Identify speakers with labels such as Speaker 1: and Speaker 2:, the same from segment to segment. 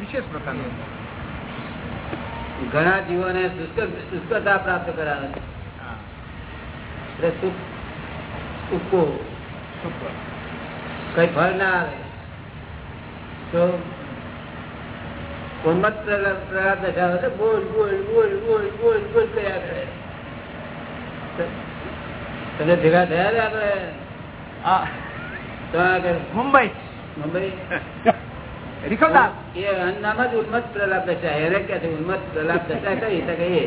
Speaker 1: વિશેષ પ્રકારનો
Speaker 2: ઘણા જીવોને શુષ્ક- શુષ્કતા પ્રાપ્ત કરાવે છે
Speaker 1: હા.
Speaker 2: એટલે સુખ સૂકો
Speaker 1: સુપર.
Speaker 2: કઈ ફળ ના આવે તો ઉન્મત્ત પ્રલા- પ્રહલાદ દશા હોય તો બોલ બોલ બોલ બોલ બોલ બોલ કર્યા કરે તો- તમે ભેગા થયા ને આપણે
Speaker 1: હા. મુંબઈ.
Speaker 2: મુંબઈ?
Speaker 1: રિખવદાસ
Speaker 2: એ નામ જ ઉન્મત્ત પ્રલાપ દશા એને કે છે ઉન્મત્ત પ્રલાપ દશા કઈ તો કહીએ?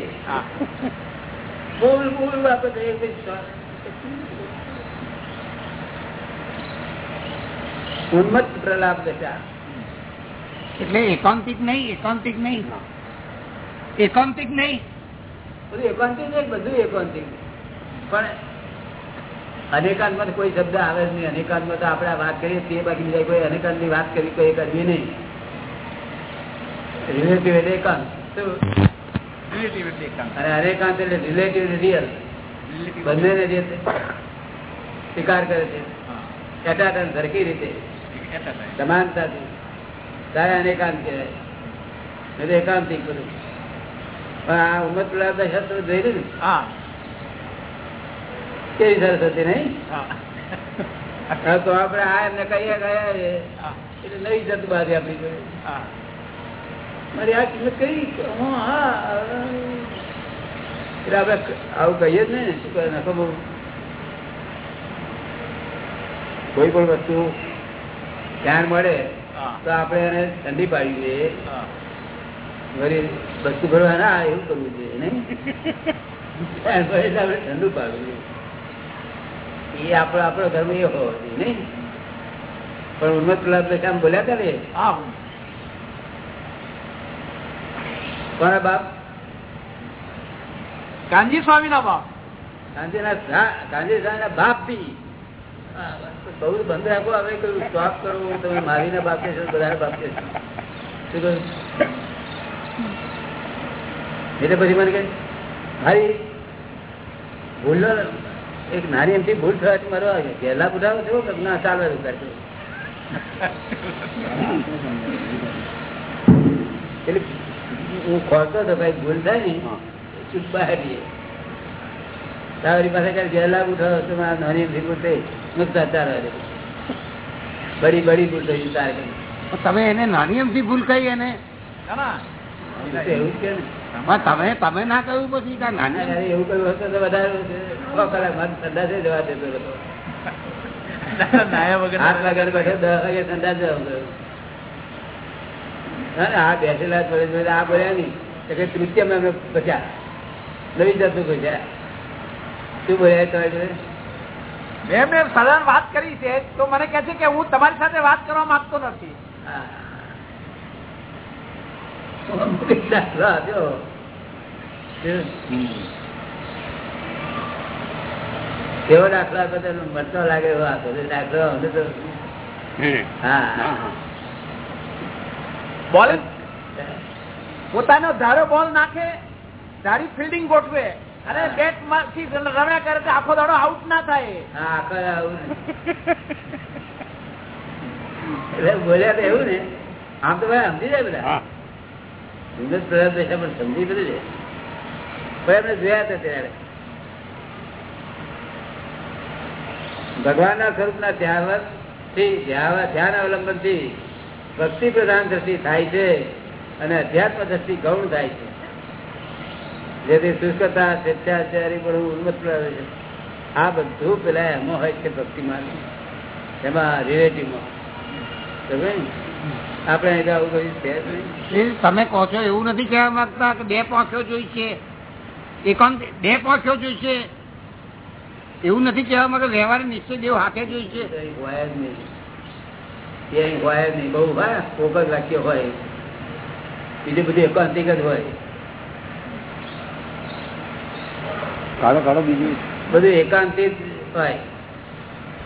Speaker 2: બોલ બોલ આપણે કહીએ કે પ્રલાપ દશા
Speaker 3: એટલે એકાંતિક નહીં એકાંતિક નહીં. એકાંતિક નહીં.
Speaker 2: બધું એકાંતિક નહીં બધું એકાંતિક. પણ અનેકાંતમાં કોઈ શબ્દ આવે જ નહીં. અનેકાંતમાં તો આપણે વાત કરીએ છીએ બાકી બીજા કોઈ અનેકાંતની વાત કરી કોઈ કરવી નહીં. રિલેટિવ એટલે એકાંત. અને અનેકાંત એટલે રિલેટિવ રિયલ. બંનેને જે સ્વીકાર કરે છે. એટાટન સરખી રીતે. સમાનતાથી. તારે અનેકાંત કહેવાય. એટલે એકાંતિક બધું. પણ આ ઉમત પ્રલાપ શસ્ત્ર જોઈ ને?
Speaker 1: હા.
Speaker 2: કેવી સરસ હતી નહીં? તો આપડે આ એમને કહીએ ગયા એટલે નહીં જતું બારી આપણી
Speaker 1: જોડે
Speaker 2: મારી આ કિંમત કઈ? હું હા એટલે આપડે આવું કહીએ જ ને શું કરે નખો બહુ. કોઈ પણ વસ્તુ ધ્યાન મળે. તો આપણે એને ઠંડી પાડવી જોઈએ.
Speaker 1: હા.
Speaker 2: વળી વસ્તુ ભરવા ના એવું કરવું જોઈએ નહીં? આપણે ઠંડુ પાડવું જોઈએ. એ આપણો આપણો ધર્મ એ હોવો જોઈએ નહીં? પણ ઉન્મત પ્રલાપ આમ બોલ્યા હતા ને. કોના બાપ?
Speaker 1: કાનજી સ્વામી ના બાપ.
Speaker 2: ગાંધીના કાનજી સ્વામી ના બાપ. બી બહુ બંધ રાખો. હવે કયું સ્ટોપ કરો તમે મારીને બાપ છો બધા બાપ છે. શું કહ્યું? એટલે પછી મને કઈ ભાઈ ભૂલ એક નાની એમથી ભૂલ થવાથી મારો પહેલા બુઢાવો છો કે ના કરજો. એટલે હું ખોલતો હતો ભાઈ ભૂલ થાય ને ચૂપ બહાર તારી પાસે કઈ ગયેલા ઉઠાવો તો મારા નાની એમથી ભૂલ થઈ. નુકસાન ચાલવા દે બડી બડી ભૂલ થઈ તારે
Speaker 3: તમે એને નાની એમથી ભૂલ કહી એને?
Speaker 1: ના,
Speaker 2: કે
Speaker 3: તમે તમે ના કહ્યું પછી કે
Speaker 2: એવું કહ્યું હતું વધારે જવા દેતો હતો આ બેસેલા આ બોલ્યા તૃતીય અમે બચ્યા નવી જતું બચ્યા શું બોલ્યા તમારી
Speaker 1: મેં સાધારણ વાત કરી છે તો મને કહે છે કે હું તમારી સાથે વાત કરવા માંગતો નથી.
Speaker 2: હા. કેવો દાખલો આપ્યો તો મળતો લાગે એવો આપ્યો તો દાખલો અમને તો હા
Speaker 3: હા.
Speaker 1: બોલ? પોતાનો ધારો બોલ નાખે ધારી ફિલ્ડિંગ ગોઠવે. અને બેટમાંથી રમ્યા કરે તો આખો દાડો આઉટ ના થાય.
Speaker 2: હા આખો એટલે બોલ્યા તો એવું ને. આમ તો ભાઈ સમજી જાય બધા.
Speaker 3: હા.
Speaker 2: સુંદર પ્રયાસ દશા પણ સમજી બધું છે એમને જોયા હતા ત્યારે. ભગવાનના સ્વરૂપના ધ્યાનથી ધ્યાન અવલંબનથી ભક્તિ પ્રધાન દ્રષ્ટિ થાય છે અને અધ્યાત્મ દ્રષ્ટિ ગૌણ થાય છે. જેથી શુષ્કતા, સ્વેચ્છાચારી પણ ઉન્મત પ્રવે છે. આ બધું પેલા એમાં હોય છે ભક્તિમાં એમાં રિલેટિવમાં સમજ? આપણે આવું કઈ છે
Speaker 3: તમે કહો છો એવું નથી કહેવા માંગતા કે બે પાંખો જોઈશે. એકાંત બે પાંખો જોઈશે. એવું નથી કહેવા માંગતા વ્યવહાર નિશ્ચય દેવ હાથે જોઈશે.
Speaker 2: એ હોય જ નહીં. હોય જ નહીં. બહુ હોય કોક જ હોય. બીજું બધું એકાંતિક જ હોય.
Speaker 3: કાઢો કાઢો બીજું.
Speaker 2: બધું એકાંતિક હોય.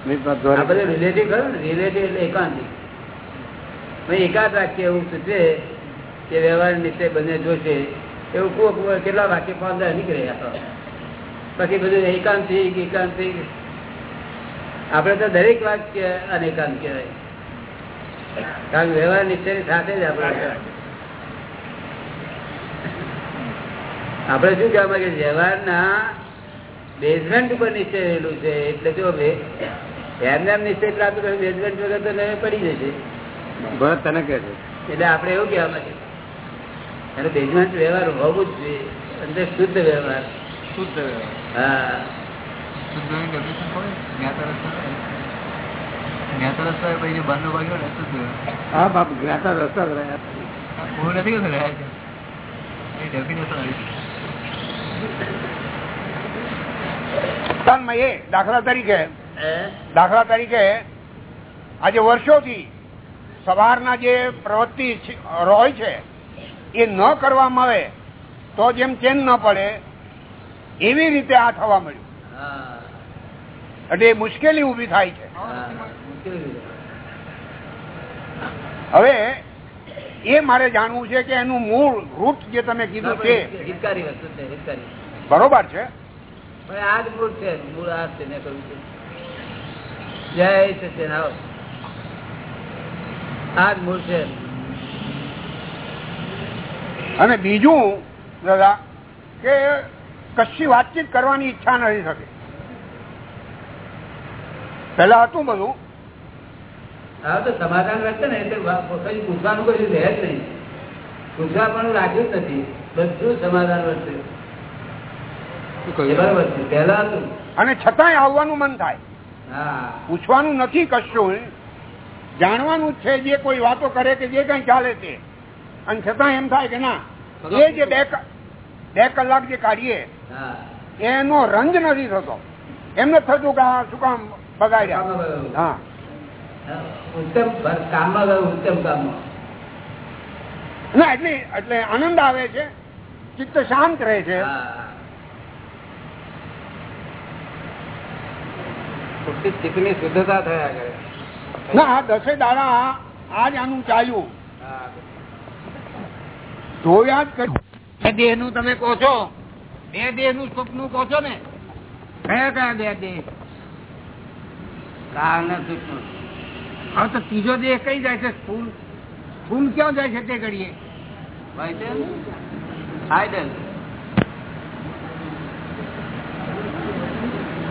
Speaker 2: રિલેટિવ ખરું ને? રિલેટિવ એટલે એકાંતિક. એકાદ વાક્ય એવું સૂચવે કે વ્યવહાર નીચે બંને જોશે એવું કોક કેટલા વાક્ય પાંદર નીકળે પછી બધું એકાંતિક એકાંતિક. આપણે તો દરેક વાક્ય અનેકાંત કહેવાય. કારણ કે વ્યવહાર નિશ્ચયની સાથે જ આપણે આપણે શું કહેવા માંગે વ્યવહારના બેઝમેન્ટ ઉપર નિશ્ચય રહેલું છે. એટલે જો એમને એમ નિશ્ચય પ્રાપ્ત કરે બેઝમેન્ટ વગર તો પડી જશે.
Speaker 3: ભરત તને કે છે.
Speaker 2: એટલે આપણે એવું કહેવા માંગે એનો બેઝમેન્ટ વ્યવહાર હોવું જ જોઈએ. અંદર શુદ્ધ વ્યવહાર.
Speaker 3: શુદ્ધ
Speaker 2: હા.
Speaker 3: હા બાપ જ્ઞાતા રસ્તા જ રહ્યા
Speaker 4: પાકિસ્તાનમાં છે? દાખલા તરીકે દાખલા તરીકે આજે વર્ષોથી સવારના જે પ્રવૃત્તિ હોય છે એ ન કરવામાં આવે તો જેમ ચેન ન પડે એવી રીતે આ થવા મળ્યું એટલે મુશ્કેલી ઊભી થાય છે. હવે એ મારે જાણવું છે કે એનું મૂળ રૂટ જે તમે કીધું છે બરોબર છે?
Speaker 2: આ જ મૂળ છે મૂળ આ છે જય સત્યન આવો આ જ મૂળ છે
Speaker 4: અને બીજું દાદા કે કશી વાતચીત કરવાની ઈચ્છા નથી થતી. પેલા હતું બધું.
Speaker 2: હા તો સમાધાન રહેશે ને એટલે કઈ પૂછવાનું કશું રહે જ નહીં. પૂછવા પણ રાખ્યું જ નથી. બધું સમાધાન છે પહેલા હતું.
Speaker 4: અને છતાંય આવવાનું મન થાય.
Speaker 2: હા.
Speaker 4: પૂછવાનું નથી કશું. જાણવાનું જ છે જે કોઈ વાતો કરે કે જે કઈ ચાલે છે. અને છતાં એમ થાય કે ના એ જે બે કલાક જે કાઢીએ એનો રંજ નથી થતો. એમને થતું કે આ શું કામ બગાડ્યા? હા.
Speaker 2: ઉત્તમ કામમાં ઉત્તમ કામમાં
Speaker 4: ના એટલે એટલે આનંદ આવે છે ચિત્ત શાંત રહે છે.
Speaker 2: હા. ચિત્તની શુદ્ધતા થયા કરે.
Speaker 4: ના આ દસે દાડા આ- આ આનું ચાલ્યું. જોયા જ કર્યું.
Speaker 3: દેહનું તમે કહો છો? બે દેહનું કહો છો ને? કયા કયા બે દેહ?
Speaker 2: કાળ ને સૂક્ષ્મ
Speaker 3: હવે તો ત્રીજો દેહ કઈ જાય છે? સ્થૂલ સ્થૂલ ક્યાં જાય છે તે ઘડીએ?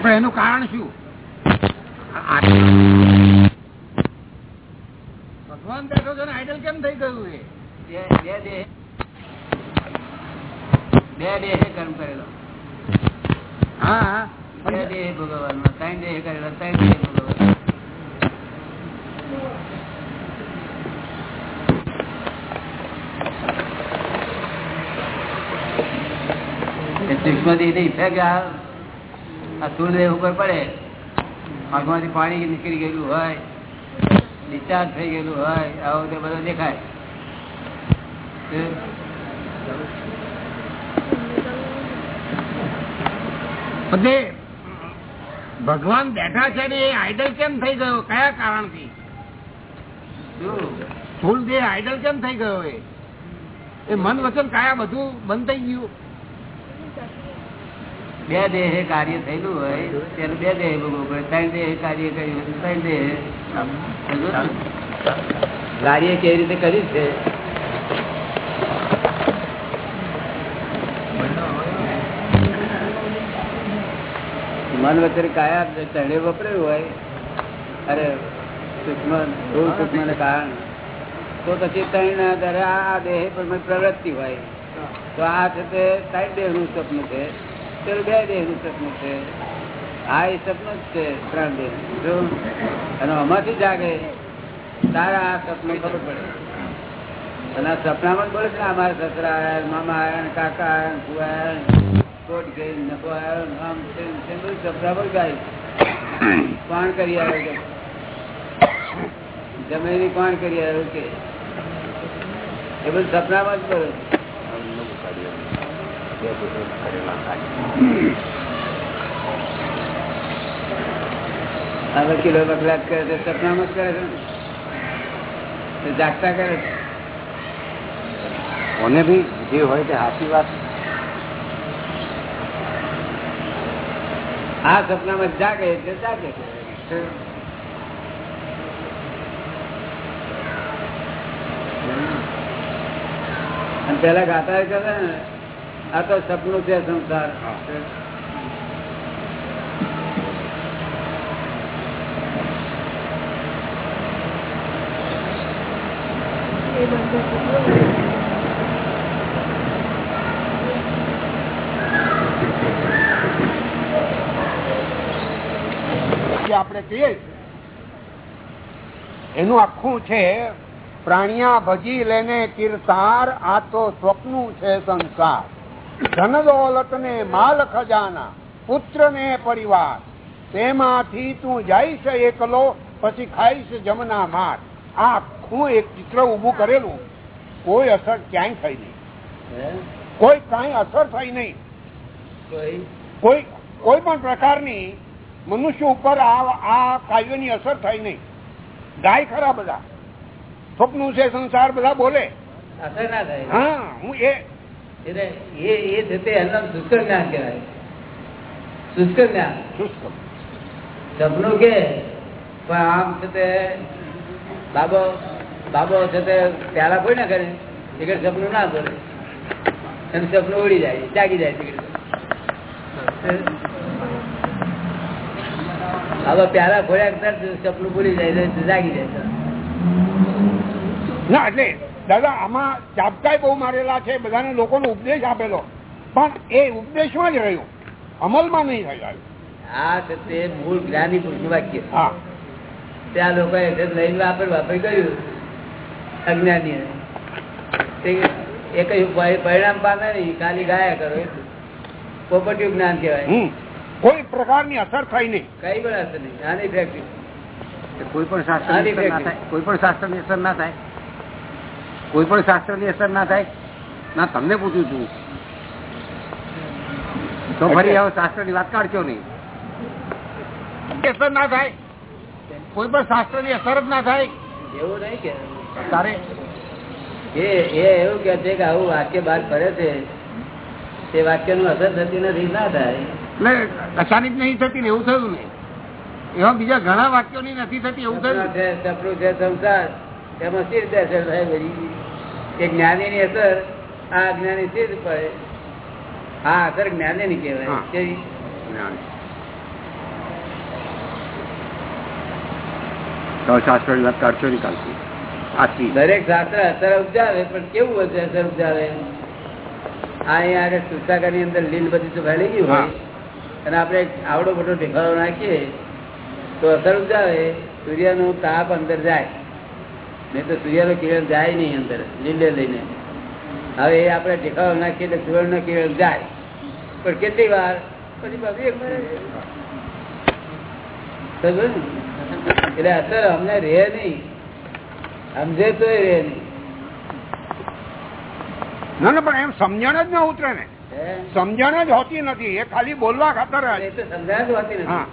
Speaker 3: પણ એનું કારણ શું? આ- ભગવાન બેઠો છો ને આઈડલ કેમ થઈ ગયું એ?
Speaker 2: બે દેહ. બે દેહે કર્મ કરેલો.
Speaker 3: હા
Speaker 2: બે દેહ ભોગવવાનો ત્રણ દેહ કરેલો ત્રણ દેહ ભોગવવાનો. સૂક્ષ્મથી ઇફેક્ટ આ. આ ઉપર પડે. આંખમાંથી પાણી નીકળી ગયેલું હોય. ડિસ્ચાર્જ થઈ ગયેલું હોય આવું તે બધું દેખાય.
Speaker 3: બધે ભગવાન બેઠા છે ને એ આઈડલ કેમ થઈ ગયો? કયા કારણથી?
Speaker 2: થી
Speaker 3: સ્થૂળ દેહ આઈડલ કેમ થઈ ગયો એ? એ મન વચન કાયા બધું બંધ થઈ ગયું?
Speaker 2: બે દેહે કાર્ય થયેલું હોય, ત્યારે બે દેહ ભોગવું પડે. ત્રણ દેહ કાર્ય કર્યું ત્રણ દેહ. કાર્ય કેવી રીતે કર્યું છે? મન વચ્ચે કાયા ચડે વપરાયું હોય, અરે સૂક્ષ્મ, બહુ સૂક્ષ્મ કારણ. તો પછી ત્રણ દરે આ દેહ પર પ્રવૃત્તિ હોય. તો આ છે તે ત્રણ દેહનું સ્વપ્ન છે. પેલું બે દેહનું સ્વપ્ન છે. આ એ સપનું જ છે ત્રણ દેહ. જો અને આમાંથી જાગે, તારા આ સપનું ખબર પડે. અને આ સપનામાં બોલે છે અમારા સસરા આવ્યા મામા આવ્યા કાકા આવ્યા ફુવા કોટ ગઈ નકો આવ્યો આમ તેમ બધું સપનામાં ગાય કોણ કરી આવ્યો છે? જમીન કોણ કરી આવ્યો કે એ બધું સપનામાં જ બોલે આ કિલો વકલાટ કરે તો સપનામાં જ કરે છે. જાગતા કરે છે.
Speaker 3: કોને બી જે હોય તે સાચી વાત.
Speaker 2: આ સપનામાં જાગે એટલે જાગે. અને પેલા ગાતા એ ને આ તો સપનું છે સંસાર.
Speaker 4: એનું આખું છે, પ્રાણિયા ભજી લેને કિરતાર આ તો સ્વપ્નું છે સંસાર. ધન દોલત ને માલ ખજાના પુત્ર ને પરિવાર. તેમાંથી તું જઈશ એકલો પછી ખાઈશ જમના માર. આ આખું એક ચિત્ર ઉભું કરેલું. કોઈ અસર ક્યાંય થઈ નહીં. કોઈ કઈ અસર થઈ નહીં.
Speaker 2: કોઈ
Speaker 4: કોઈ પણ પ્રકારની મનુષ્ય ઉપર આ આ કાવ્યની અસર થઈ નહીં. ગાય ખરા બધા. સ્વપ્નું છે સંસાર બધા બોલે.
Speaker 2: અસર ના થાય.
Speaker 4: હા હું એ
Speaker 2: એટલે એ એ છે તે એમનું શુષ્ક જ્ઞાન કહેવાય. શુષ્ક જ્ઞાન. સપનું કે પણ આમ છે તે બાબો બાબો છે તે પ્યાલા કોઈ ના કરે. કે સપનું ના કરે એનું સપનું ઉડી જાય જાગી જાય તે. બાબા પ્યાલા ખોલ્યા સપનું ભૂલી જાય જાગી જાય.
Speaker 4: ના એટલે દાદા આમાં ચાપકાય બહુ મારેલા છે બધાને લોકોનો ઉપદેશ આપેલો. પણ એ ઉપદેશમાં જ રહ્યું. અમલમાં નહીં થયું
Speaker 2: આ તે મૂળ જ્ઞાની પુરુષનું વાક્ય.
Speaker 4: હા.
Speaker 2: ત્યાં લોકો લઈને વાપર વાપરી કર્યું. અજ્ઞાની એ કયું પરિણામ પામે નહીં ખાલી ગાયા કરો. એટલું પોપટિવ જ્ઞાન કહેવાય.
Speaker 4: કોઈ પ્રકારની અસર થઈ નહીં.
Speaker 2: કઈ પણ અસર નહીં. આની ફેક્ટરી
Speaker 3: કોઈ પણ શાસ્ત્ર કોઈ પણ શાસ્ત્રની અસર ના થાય. કોઈ પણ શાસ્ત્રની અસર ના થાય. ના તમને પૂછું છું. તો ફરી હવે શાસ્ત્રની વાત કાઢશો નહીં. અસર ના થાય? કોઈ પણ શાસ્ત્રની અસર જ ના થાય.
Speaker 2: એવું નહીં કે.
Speaker 3: તારે?
Speaker 2: એ એ એવું કે છે કે આવું વાક્ય બહાર કરે છે. તે વાક્યનું અસર થતી નથી ના થાય.
Speaker 3: જ નહીં થતી ને એવું થયું ને? એવા બીજા ઘણા વાક્યો ની નથી થતી એવું થયું?
Speaker 2: છે સપનું છે સંસાર. એમાં સ્થિર રીતે થાય બધી? એ જ્ઞાની ની અસર આ અજ્ઞાની પડે. આ અસર જ્ઞાની. ની કહેવાય કેવી
Speaker 3: શાસ્ત્ર કાઢશો નહીં
Speaker 2: દરેક શાસ્ત્ર અસર ઉપજાવે પણ કેવું હશે અસર ઉપજાવે? આ અહીંયા આગળ સુસાગરની અંદર લીલ બધી તો ગયું હોય અને આપણે આવડો મોટો ઢેફાળો નાખીએ તો અસર ઉપજાવે સૂર્યનો તાપ અંદર જાય. નહીં તો સૂર્યનું કિરણ જાય નહીં અંદર લીલે લઈને. હવે એ આપણે ઢેફાળો નાખીએ એટલે સૂર્યનું કિરણ જાય. પણ કેટલી વાર? પછી સમજ્યો? એટલે અસર અમને રહે નહીં. સમજે તો રહે નહીં.
Speaker 4: ના ના પણ એમ સમજણ જ ન ઉતરે ને? સમજણ જ હોતી નથી. એ ખાલી બોલવા ખાતર
Speaker 2: સમજણ જ હોતી નથી.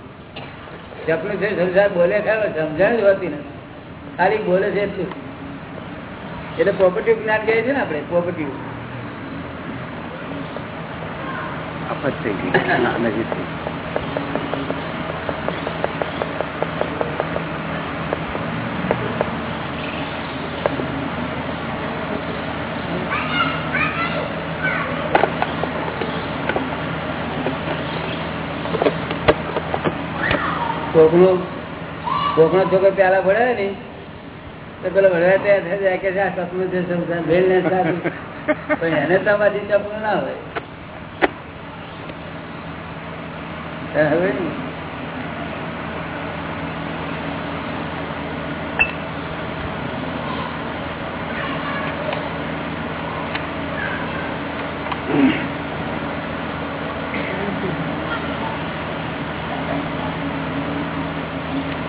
Speaker 2: છે બોલે ખરો સમજણ જ હોતી નથી. ખાલી બોલે છે એટલું એટલે પ્રોપર્ટી જ્ઞાન કહે છે ને આપણે
Speaker 3: પ્રોપર્ટી.
Speaker 2: કોકનો કોકનો છોકરો પ્યાલા ભળે ને તો પેલો વડવા તૈયાર થઈ જાય કે આ સપનું છે, સંસાર ભેળ ને પણ એને તમારી સપનું ના હોય ને?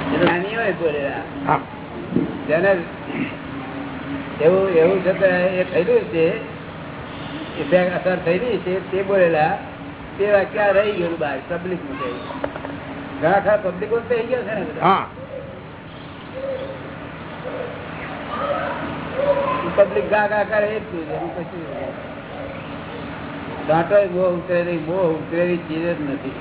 Speaker 2: એ તો નાની હોય બોલેલા
Speaker 4: હા
Speaker 2: એવું એવું છે એ થયેલું છે ઇફેક્ટ અસર થયેલી છે તે બોલેલા તે વાક્ય રહી ગયું બહાર? પબ્લિકમાં થઈ ઘણા ખરા પબ્લિકો થઈ ગયા છે ને પબ્લિક ગા ગા કરે એ જ એનું કશું. દાંટો બહુ ઉતરેલી બહુ ઉતરેલી ચીજ જ નથી.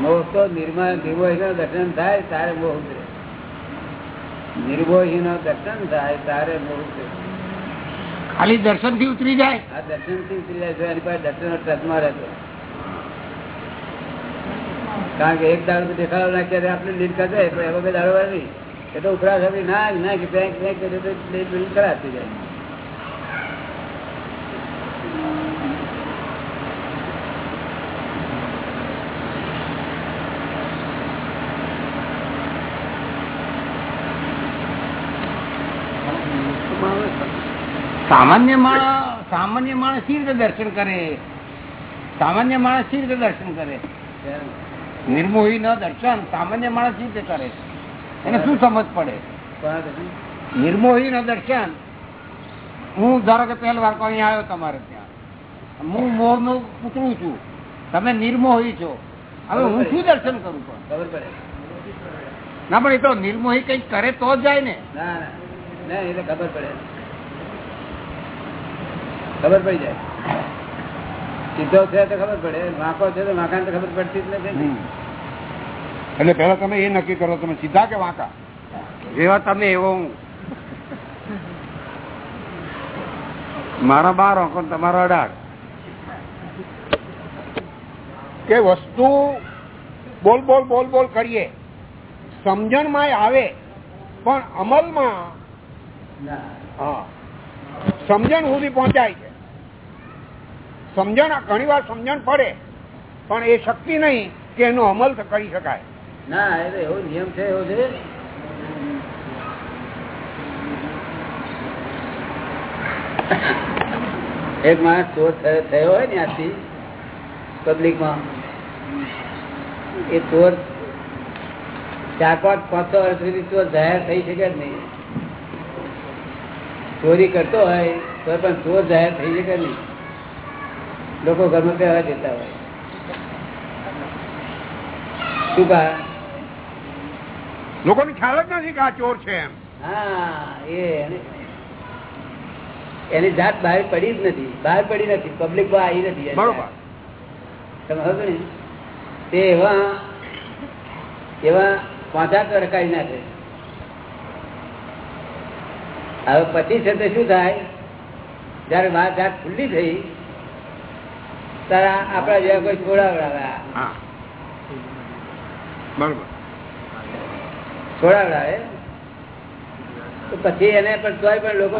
Speaker 2: મોહ તો નિર્માણ નિર્મોહી દર્શન થાય તારે મોહ ઉતરે. નિર્મોહી દર્શન થાય તારે
Speaker 3: ખાલી દર્શનથી ઉતરી જાય?
Speaker 2: આ દર્શનથી ઉતરી જાય એની પાસે દર્શન ટચમાં રહેતો. કારણ કે એક દાડો દેખાડો નાખ્યા આપણે લીડ કરશે એમાં કઈ દાડો નહીં એ તો ઉપરા ના ના કે બેંક બેંક કરાતી જાય.
Speaker 3: સામાન્ય માણસ સામાન્ય માણસ સી રીતે દર્શન કરે? સામાન્ય માણસ સી રીતે દર્શન કરે? નિર્મોહી ન દર્શન સામાન્ય માણસ સી રીતે કરે? એને શું સમજ પડે? નિર્મોહી ન દર્શન. હું ધારો કે પહેલ વાર કોઈ આવ્યો તમારે ત્યાં. હું મોહનું પૂતળું છું. તમે નિર્મોહી છો. હવે હું શું દર્શન કરું પણ?
Speaker 2: ખબર પડે.
Speaker 3: ના પણ એ તો નિર્મોહી કંઈક કરે તો જ જાય ને.
Speaker 2: ના ના. ના એટલે ખબર પડે. ખબર પડી જાય. સીધો છે તો ખબર પડે વાંકો છે તો વાંકા તો ખબર પડતી જ નથી
Speaker 4: એટલે પેલા તમે એ નક્કી કરો તમે સીધા કે વાંકા?
Speaker 3: જેવા તમે એવો હું. મારા બાર અંકો તમારો અઢાર
Speaker 4: કે વસ્તુ બોલ બોલ બોલ બોલ કરીએ. સમજણમાં આવે પણ અમલમાં
Speaker 2: ના.
Speaker 4: હા. સમજણ સુધી પહોંચાય છે. સમજણ ઘણી વાર સમજણ પડે, પણ એ શક્તિ નહીં કે એનો અમલ કરી શકાય.
Speaker 2: ના એટલે એવો નિયમ છે, એવો છે. એક માણસ ચોર થયો હોય ને આથી પબ્લિકમાં એ ચોર ચાર પાંચ પાંચસો વર્ષ સુધી ચોર જાહેર થઈ શકે જ નહીં. ચોરી કરતો હોય, તો પણ ચોર જાહેર થઈ શકે નહીં. લોકો ઘરમાં પહેવા દેતા હોય. શું કહા?
Speaker 4: લોકોને ખ્યાલ જ નથી કે આ ચોર છે એમ.
Speaker 2: હા એ એની જાત બહાર પડી જ નથી. બહાર પડી નથી. પબ્લિક આવી નથી
Speaker 4: બરોબર.
Speaker 2: તમે સમજો ને? તે એવા એવા પાંચાત રખાવી નાખે. હવે પછી છે તે શું થાય? જયારે વાત જાત ખુલ્લી થઈ ત્યારે આપડા જેવા કોઈ છોડાવડાવે
Speaker 4: બરોબર.
Speaker 2: છોડાવડાવે તો પછી એને પણ તોય પણ લોકો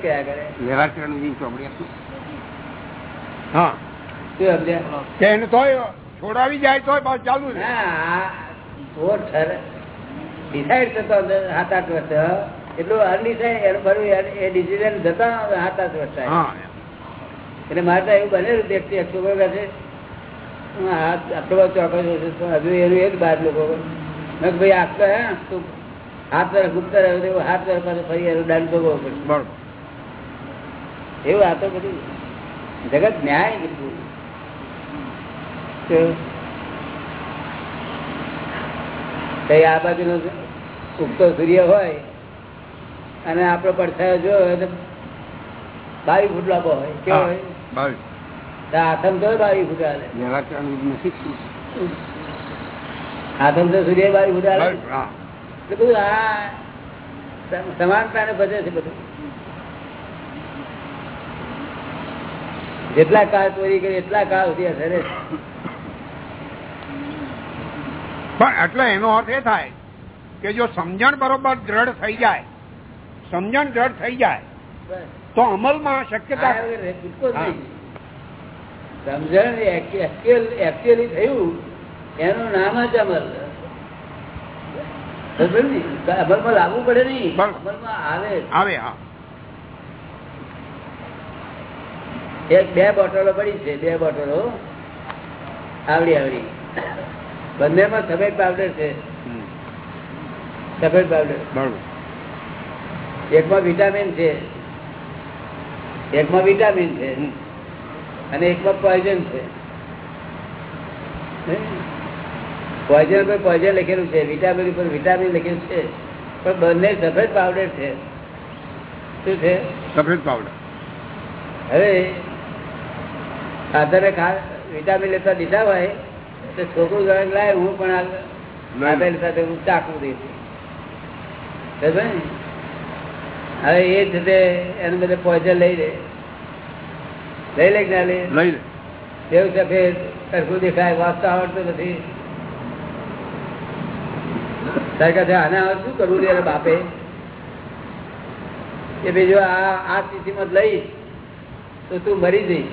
Speaker 2: કયા કરે.
Speaker 3: લેવાચરણની ચોપડી
Speaker 4: હા.
Speaker 2: શું સમજ્યા?
Speaker 4: એને તોય છોડાવી જાય તોય પાછું ચાલુ
Speaker 2: ડિસાઈડ થતો સાત આઠ વર્ષ એટલું અનડિસાઈડ એનું એ ડિસિઝન જતા સાત આઠ વર્ષ એટલે મારે તો એવું બને વ્યક્તિ કહે છે હું હાથ આટલો બધો ચોક્કસ હજુ એનું એ જ બાર લોકો મેં ભાઈ આટલો હે તું હાથ તરફ ગુપ્ત રહ્યો એવું હાથ તરફ પાસે ફરી એનું દંડ ભોગવો પડશે. એવું આ તો બધું. જગત ન્યાય બધું. આ બાજુનો ઉગતો સૂર્ય હોય અને આપણો પડછાયો જો બાવીસ ફૂટ લાંબો હોય કેવો હોય? તો તો સૂર્ય બધું આ સમાનતાને ભજે છે બધું. જેટલા કાળ ચોરી કરી એટલા કાળ સુધી અસર
Speaker 4: પણ એટલે એનો અર્થ એ થાય કે જો સમજણ બરોબર દ્રઢ થઈ જાય સમજણ દ્રઢ થઈ જાય
Speaker 2: બસ.
Speaker 4: તો અમલમાં શક્યતા.
Speaker 2: સમજણ એકચ્યુઅલી થયું. એનું નામ જ અમલ. અમલમાં લાવવું પડે નહીં. અમલમાં આવે.
Speaker 4: આવે હા.
Speaker 2: એક બે બોટલો પડી છે બે બોટલો. આવડી આવડી. બંનેમાં સફેદ પાવડર છે. સફેદ પાવડર એકમાં વિટામિન છે. એકમાં વિટામિન છે. અને એકમાં પોઈઝન છે. પોઈઝન પર પોઈઝન લખેલું છે વિટામિન પર વિટામિન લખેલું છે. પણ બંને સફેદ પાવડર છે. શું છે?
Speaker 4: સફેદ પાવડર
Speaker 2: હવે આધારે ખા વિટામિન લેતા દીધા હોય તો છોકરું લાય હું પણ આ સાથે હું ચાકું દઈશ ને? હવે એ જ તે એને બધે પોઈઝન લઈ લે. લઈ લે કે ના લે
Speaker 4: લઈ લે.
Speaker 2: એવું સફેદ સરખું દેખાય વાંચતા આવડતું નથી. તારે છે, આને હવે શું કરવું જોઈએ બાપે? કે બીજો આ આ સ્થિતિમાં લઈ તો તું મરી જઈશ.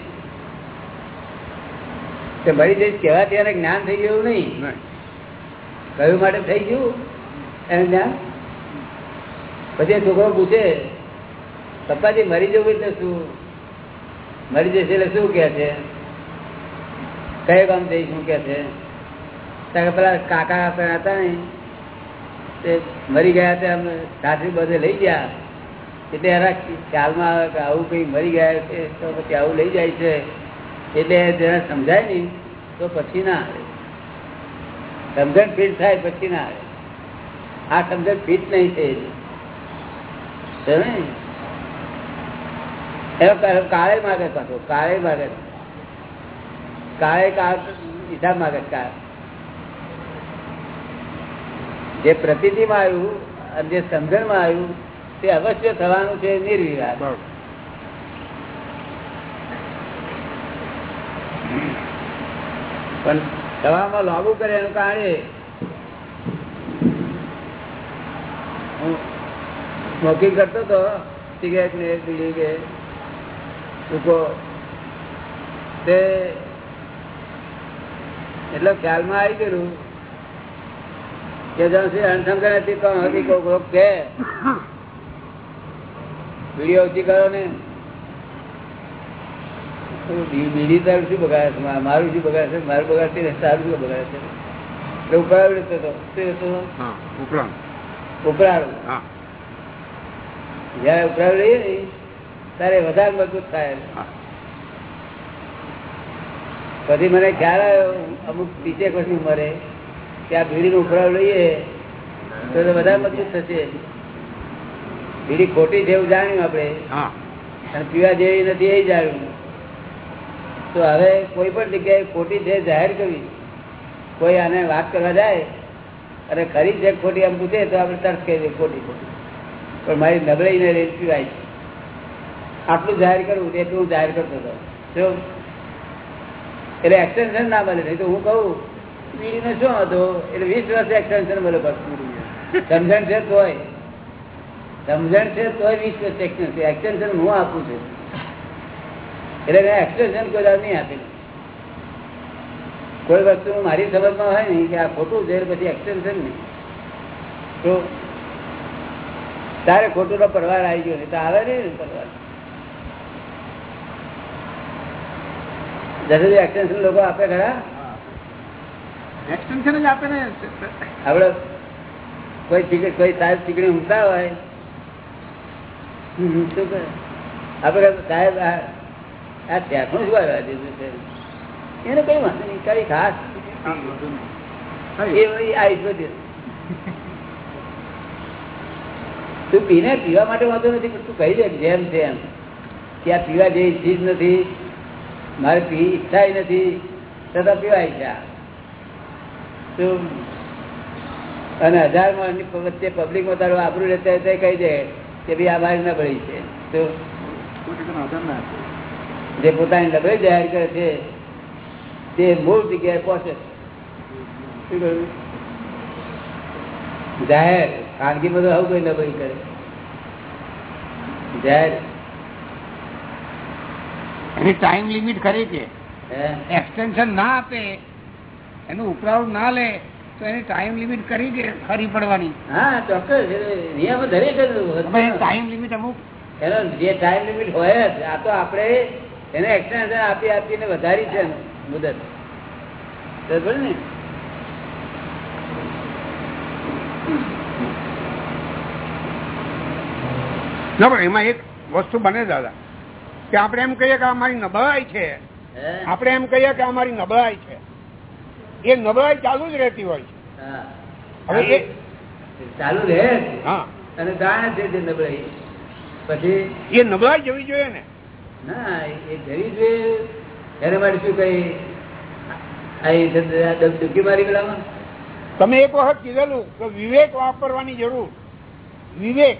Speaker 2: કે મરી જઈશ કહેવાથી એને જ્ઞાન થઈ ગયું નહીં.
Speaker 4: નહીં.
Speaker 2: કયું માટે થઈ ગયું? એનું જ્ઞાન? પછી છોકરો પૂછે, પપ્પાજી, મરી જવું એટલે શું? મરી જશે એટલે શું કે છે? કયો ગામ જઈ શું કે છે? પેલા કાકા હતા ને, તે મરી ગયા તે અમને સાસરી બધે લઈ ગયા. એટલે એના ખ્યાલમાં આવે કે આવું કઈ મરી ગયા છે, તો પછી આવું લઈ જાય છે. એટલે જેને સમજાય નહીં, તો પછી ના આવે. સમજણ ફિટ થાય, પછી ના આવે. આ સમજણ ફિટ નહીં કા- કાળે માગે પાછો કાળે માગે કાળે કાળ હિસાબ માગે કાળ. જે પ્રતિથિમાં આવ્યું અને જે સમજણમાં આવ્યું તે અવશ્ય થવાનું છે નિર્વિવાદ. પણ થવામાં લાગુ કરે એનું કારણે સ્મોકિંગ કરતો હતો સિગરેટ ને બીડી કે ટૂંકો તે એટલે ખ્યાલમાં આવી ગયેલું કે જ્યાં સુધી અણસંકર હતી તો હતી કોક લોક કે. વીડિયો ઓછી કરો ને. બીડી તારું શું બગાડે છે? મારું શું બગાડે છે? મારું બગાડતી છે? સારું શું બગાડે છે? એટલે ઉપાડ લેતો હતો શું હતો
Speaker 4: ઉપરાંત. હા.
Speaker 2: જયારે ઉભરાવ લઈએ ને ત્યારે વધારે મજબૂત થાય પછી મને ખ્યાલ આવ્યો અમુક બીજે કે આ બીડીનું ઉપરાળું લઈએ તો વધારે મજબૂત થશે. બીડી ખોટી છે એવું જાણ્યું આપણે. અને પીવા જેવી નથી એ જાણ્યું. તો હવે કોઈ પણ જગ્યાએ ખોટી છે જાહેર કરવી. કોઈ આને વાત કરવા જાય અને ખરી છે ખોટી એમ પૂછે તો આપણે તરત કહી દઈએ ખોટી ખોટી. પણ મારી નબળાઈ ને રેલ પીવાય આટલું જાહેર કરવું એટલું હું જાહેર કરતો હતો. શું એટલે એક્સટેન્શન ના મળે, નહીં તો હું કહું બીડીનો શું હતો? એટલે વીસ વર્ષ એક્સટેન્શન મળે પાછું સમજણ છે તોય. સમજણ છે તોય વીસ વર્ષ એક્સટેન્શન એક્સટેન્શન હું આપું છું. એટલે મેં એક્સટેન્શન કોઈ દાડો નહીં આપેલું. કોઈ વસ્તુ મારી સમજમાં હોય ને કે આ ખોટું છે પછી એક્સટેન્શન નહીં. તો તારે ખોટું નો પરવાર આવી ગયો નહીં તો આવે નહીં પરવાર? જશે એક્સટેન્શન લોકો આપે ખરા?
Speaker 4: એક્સટેન્શન જ આપે ને.
Speaker 2: આપડે કોઈ ટિકિટ કોઈ સાહેબ ચીકણી ઊંઘતા હોય. શું કરે? આપડે સાહેબ આ ઠેકણું શું આવ્યા દીધું છે? એને કઈ વાંધો નહીં કઈ ખાસ. એ આ ઈશ્વર તું પીને પીવા માટે વાંધો નથી, પણ તું કહી દે જેમ છે એમ. કે આ પીવા જેવી ચીજ નથી, મારે પી ઈચ્છા નથી છતાં પીવા ઈચ્છા શું અને હજાર માણસની વચ્ચે પબ્લિકમાં તારું આબરું રહેતા હોય તો કહી દે કે ભાઈ આ મારી નબળી છે. તો જે પોતાની નબળી જાહેર કરે છે, તે મૂળ જગ્યાએ પહોંચે છે. શું કહ્યું? જાહેર. ખાનગીમાં બધું આવું કોઈ નબળી કરે. જાહેર.
Speaker 3: ટાઈમ લિમિટ ખરી છે એક્સટેન્શન ના આપે એનું ઉપરાળું ના લે તો એની ટાઈમ લિમિટ કરી છે ખરી પડવાની.
Speaker 2: હા ચોક્કસ. નિયમ દરેક
Speaker 3: ટાઈમ લિમિટ અમુક.
Speaker 2: એનો જે ટાઈમ લિમિટ હોય જ આ તો આપણે એને એક્સટેન્શન આપી આપીને વધારી છે મુદત. બરાબર ને?
Speaker 4: ના પણ એમાં એક વસ્તુ બને દાદા કે આપણે એમ કહીએ કે અમારી નબળાઈ છે. આપણે એમ કહીએ કે અમારી નબળાઈ છે. એ નબળાઈ ચાલુ જ રહેતી હોય છે. હવે એ
Speaker 2: ચાલુ રહે
Speaker 4: હા.
Speaker 2: અને દાણ છે જે નબળાઈ. પછી?
Speaker 4: એ નબળાઈ જવી જોઈએ ને.
Speaker 2: ના એ જવી જોઈએ. એને માટે શું કઈ? ડૂબકી મારી પેલામાં
Speaker 4: તમે એક વખત કીધેલું કે વિવેક વાપરવાની જરૂર. વિવેક.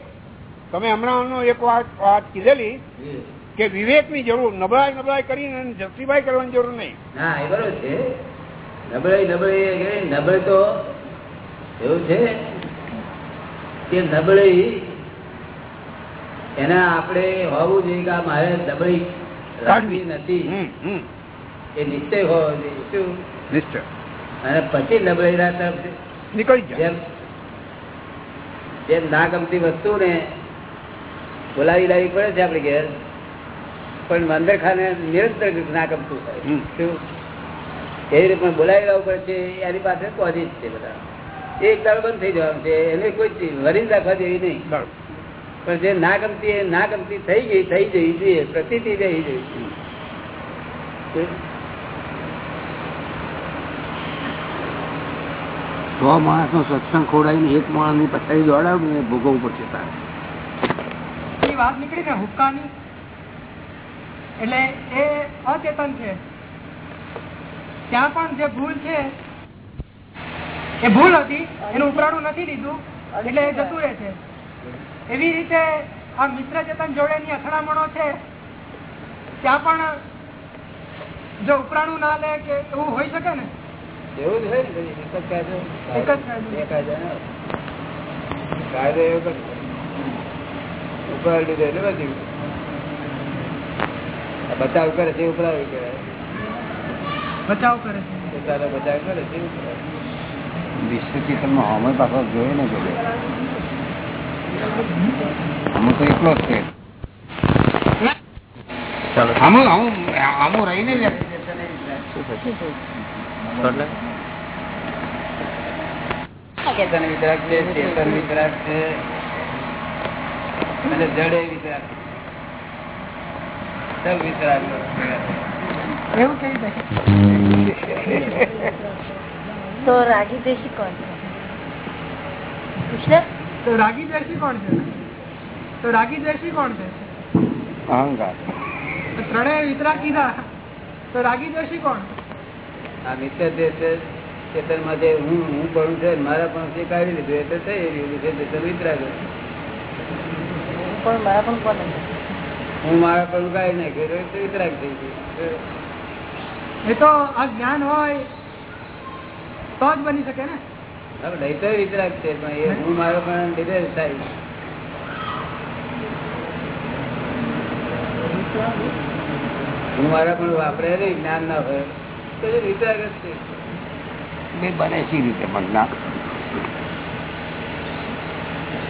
Speaker 4: તમે હમણાં એક વાત વાત કીધેલી કે વિવેકની જરૂર નબળાઈ નબળાઈ કરીને જસ્ટિફાઈ કરવાની જરૂર નહીં.
Speaker 2: હા એ બરોબર છે. નબળાઈ નબળાઈ એ તો એવું છે કે નબળાઈ એના આપણે હોવું જોઈએ કે મારે નબળી રાખવી નથી. એ નિશ્ચય હોવો જોઈએ. શું?
Speaker 4: નિશ્ચય.
Speaker 2: અને પછી નબળાઈ રાખતા
Speaker 4: નીકળી
Speaker 2: જેમ જેમ ના ગમતી વસ્તુ ને બોલાવી લાવી પડે છે આપણે ઘેર. પણ અંદર ખાને નિરંતર ના ગમતું થાય. શું? એવી રીતે પણ બોલાવી લાવવું પડે છે એની પાસે કોઝિસ છે બધા. એ એક દાડો બંધ થઈ જવાનું છે એને કોઈ ચીજ વરી રાખવા જેવી નહીં. પણ જે ના ગમતી એ ના ગમતી થઈ ગઈ થઈ જવી જોઈએ પ્રતિ રહી જોઈએ.
Speaker 3: સો માણસ નો સત્સંગ ખોડાવીને એક માણસની પછાડી દોડાવ ભોગવવું પડશે તારે.
Speaker 5: એ વાત નીકળી ને હુક્કાની એટલે એ અચેતન છે ત્યાં પણ જે ભૂલ છે એ ભૂલ હતી એનું ઉપરાણું નથી લીધું એટલે એ જતું રહે છે એવી રીતે આ મિત્ર ચેતન જોડેની અથડામણો છે ત્યાં પણ જો ઉપરાણું ના લે કે એવું હોઈ શકે ને
Speaker 2: એવું જ હોય ને એક જ કાયદો
Speaker 5: એક જ કાયદો.
Speaker 2: હોય. કાયદો એવો ઉપાડી દીધો એટલે બધું બચાવ કરે છે ઉપરાવી કરે
Speaker 5: બચાવ કરે છે.
Speaker 2: પોતાનો બચાવ કરે છે ઉપરાવી.
Speaker 3: અમે પાછો જોયો ને જોડે? અમે તો એકલો જ છે. આમ આમ આમ રહીને જ
Speaker 2: ચેતન વિતરાગ છે ચેતન વિતરાગ છે. અને જડે વિતરાગ સબ વિતરાગ
Speaker 5: એવું કેવી રીતે
Speaker 6: તો રાગી દેશી કોણ છે?
Speaker 5: તો રાગી દ્વેષી કોણ છે? તો રાગી દ્વેષી કોણ છે?
Speaker 3: અહંકાર.
Speaker 5: ત્રણેય વિતરાગ કીધા. તો રાગી દ્વેષી કોણ?
Speaker 2: આ મિત્ર જે ચેતનમાં જે હું હું પણ છે મારા પણ સ્વીકારી લીધું એટલે થઈ રહ્યું છે ચેતન વિતરાગ
Speaker 6: પણ મારા પણ કોણ
Speaker 2: હું મારા પણ કાઢી નાખ્યું કર્યો વિતરાગ થઈ ગયું
Speaker 5: એ તો આ જ્ઞાન હોય તો જ બની શકે ને.
Speaker 2: નહીં તો વિતરાગ છે પણ એ હું મારો પણ લીધે થાય. હું મારા પણ વાપરે નહીં જ્ઞાન ના હોય. તો વિતરાગ જ છે.
Speaker 3: બે બને સી રીતે પણ ના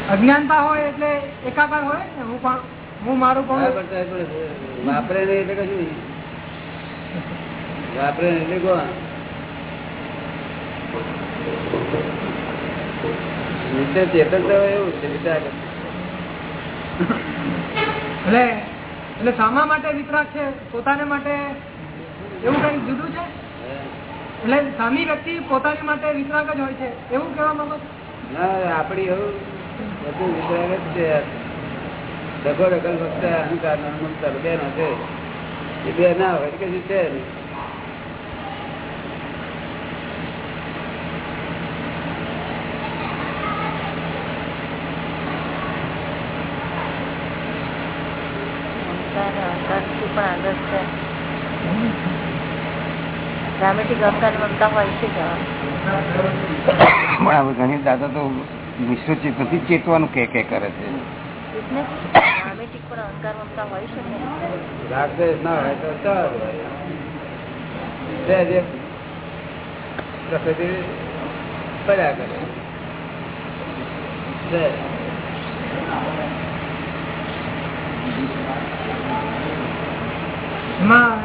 Speaker 5: અજ્ઞાનતા હોય એટલે એકાકાર હોય ને હું પણ હું મારું પણ
Speaker 2: વાપરે ને એટલે કશું વાપરે ને એટલે કોણ? ચેતન એવું છે વિતરાગ
Speaker 5: એટલે એટલે સામા માટે વિતરાગ છે પોતાને માટે એવું કઈ જુદું છે? એટલે સામી વ્યક્તિ પોતાની માટે વિતરાગ જ હોય છે એવું કહેવા માંગો?
Speaker 2: આપડી એવું બધું વિતરાગ જ છે ડગો ડગલ ફક્ત અહંકાર મમતા બે નો છે એ બે ના હોય કશું છે?
Speaker 6: પણ
Speaker 3: ઘણી દાદા તો વિશ્વ ચેતનથી ચેતવાનું કે કે કરે છે.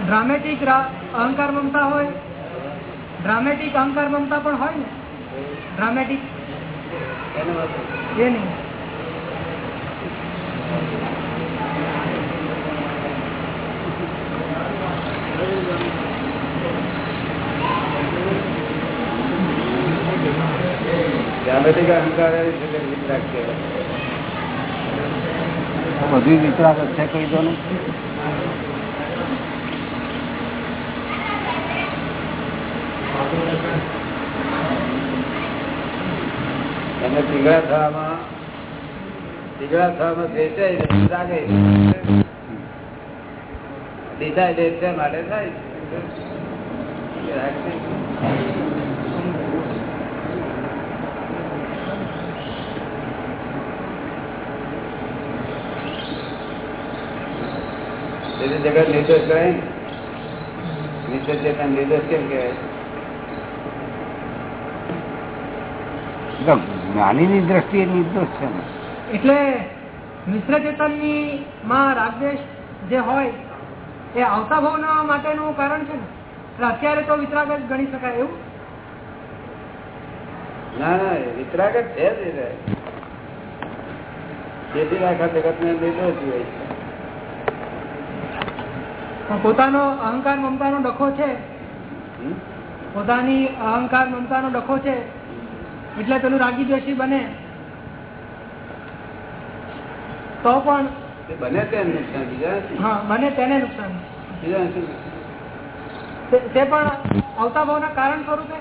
Speaker 6: ડ્રામેટિક અહંકાર મમતા હોય?
Speaker 5: ડ્રામેટિક અહંકાર મમતા પણ હોય ને? ડ્રામેટિક
Speaker 2: અહંકાર વિતરાગ કહેવાય.
Speaker 3: બધું વિતરાગ છે કહી દો ને
Speaker 2: એમને પીગળા થવામાં પીગળા થવામાં વેચાય લાગે. ડિસાઇડેડ છે માટે થાય જગત નિર્દોષ કરાય નિર્દોષ ચેતન નિર્દોષ કેમ કહેવાય?
Speaker 3: જ્ઞાનીની દ્રષ્ટિએ નિર્દોષ છે
Speaker 5: એટલે મિશ્ર ચેતનની માં રાગદેશ જે હોય એ આવતા ભાવના માટેનું કારણ છે ને? અત્યારે તો વિતરાગ જ ગણી શકાય એવું?
Speaker 2: ના ના વિતરાગ જ છે તેથી આખા જગત ને નિર્દોષ હોય છે
Speaker 5: પોતાનો અહંકાર મમતાનો ડખો છે? પોતાની અહંકાર મમતાનો ડખો છે? એટલે પેલું રાગી દ્વેષી બને. તો પણ
Speaker 2: બને તેને નુકસાન.
Speaker 5: હા બને તેને નુકસાન. તે- પણ આવતા ભાવના કારણ સ્વરૂપે?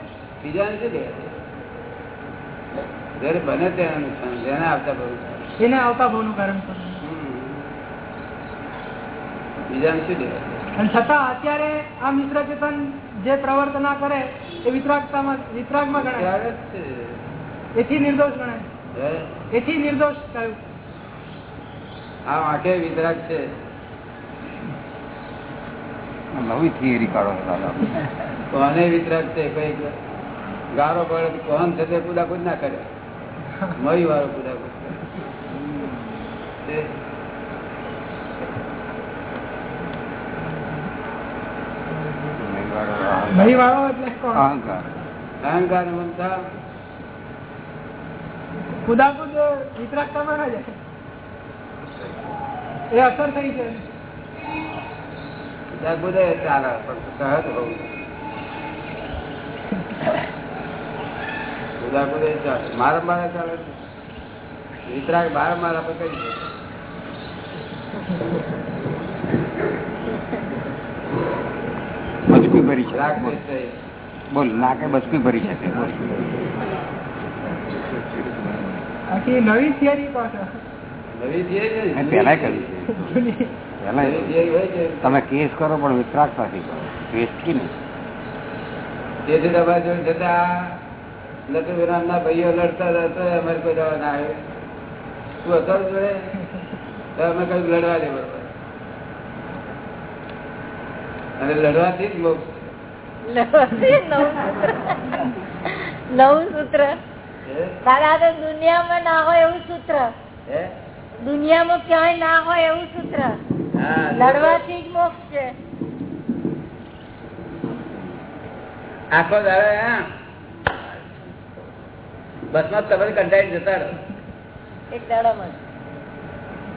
Speaker 2: બીજા શું જયારે બને તેને નુકસાન જેને આવતા ભાવ
Speaker 5: એને આવતા ભાવનું કારણ સ્વરૂપે.
Speaker 2: બીજાને શું
Speaker 5: અને છતાં અત્યારે આ મિત્ર ચેતન જે પ્રવર્તના કરે એ વિતરાગતામાં વિતરાગમાં ગણાય.
Speaker 2: છે.
Speaker 5: એથી નિર્દોષ ગણાય. એથી નિર્દોષ કહ્યું
Speaker 2: આ આંખે વિતરાગ છે.
Speaker 3: નવી થિયરી કાઢો
Speaker 2: કોને વિતરાગ છે? કઈ ગારો પડે કોણ છે તે કુદાકુદ ના કરે. મરી વાળો કુદાકુદ કરે. તે
Speaker 5: મહી વાળો એટલે કોણ?
Speaker 3: અહંકાર.
Speaker 2: અહંકાર મમતા
Speaker 5: ખુદાખુદ વિતરાગતામાં ના જાય એ અસર થઈ છે.
Speaker 2: કુદાકુદ ચાલે પણ સહજ હોવું કુદાકુદ ચાલે. મારા મારા ચાલે. વિતરાગ બાર મારા પર કરી દે.
Speaker 3: બચકી ભરી છે. બોલ. નાકે બચકી ભરી છે.
Speaker 5: નવી થિયરી
Speaker 2: નવી ને? છે.
Speaker 3: તમે કેસ કરો પણ વિતરાગતાથી કરો. વેસ્ટકી નહીં.
Speaker 2: તેથી તમારી જોઈ જતા લતુ વિરામના ભાઈઓ લડતા લડતા અમારે કોઈ દવા ના આવે. તું હતો જોડે? તો અમે કઈ લડવા દે બરોબર અને લડવાથી જ મોક્ષ
Speaker 6: નવું સૂત્ર દાદા તો દુનિયામાં ના હોય એવું સૂત્ર. દુનિયામાં ક્યાંય ના હોય એવું સૂત્ર.
Speaker 2: હા
Speaker 6: લડવાથી જ મોક્ષ છે.
Speaker 2: આખો દાદા બસમાં તમે કંટાળી જતા રહો.
Speaker 6: એક દાડામાં.